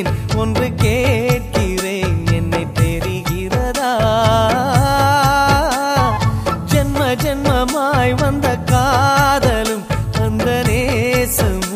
கேட்கிறேன் ஒன்று கேட்கிறேன் என்னை தெரிகிறதா ஜென்ம ஜென்மமாய் வந்த காதலும் அந்த நேசம்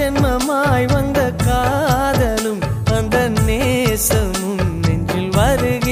ஜென்மமாய் வந்த காதலும் அந்த நேசமும் நெஞ்சில் வருகிற